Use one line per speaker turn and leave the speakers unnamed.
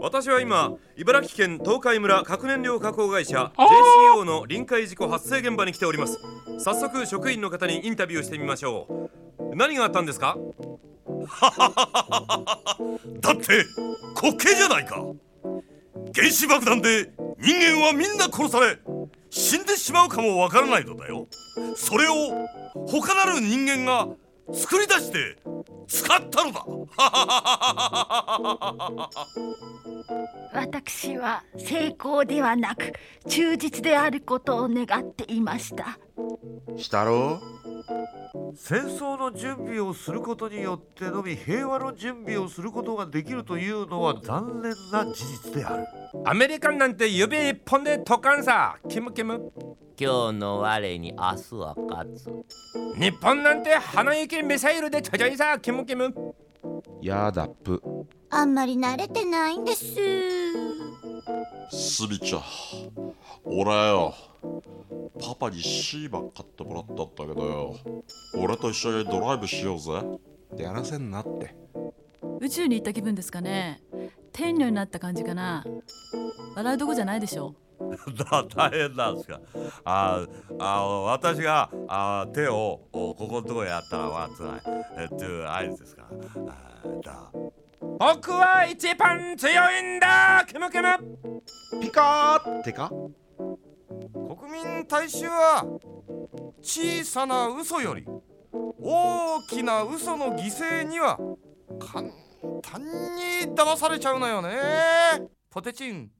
私は今茨城県東海村核燃料加工会社 JCO の臨界事故発生現場に来ております。早速職員の方にインタビューしてみましょう。何があったんですか？だって滑稽じゃないか。原子爆弾で人間はみんな殺され死んでしまうかもわからないのだよ。それを他なる人間が作り出して使ったのだ。
私は成功ではなく忠実であることを願っていました。
したろ
戦争の準備をすることによってのみ平和の準備をすることができるというのは残念な事実である。
アメリカンなんて指一本で解かんさキムキム
今日の我に明日は勝つ。
日本なんて鼻息ミサイルでちょちょいさキムキム。
やだっぷ
あんまり慣れてないんです。
スビちゃん俺よ。パパにシーバー買ってもらったんだけどよ。俺と一緒にドライブしようぜ。
やらせんなって。
宇宙に行った気分ですかね。天女になった感じかな。笑うとこじゃないでしょ
だ大変なんですかああ私があ手をおここのところやったらまあつらい。えっていう合図ですかだ。
僕は一番強いんだ！キムキム。
ピカーってか？
国民大衆は小さな嘘より大きな嘘の犠牲には簡単に騙されちゃうのよね。ポテチン